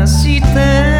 I see nacite.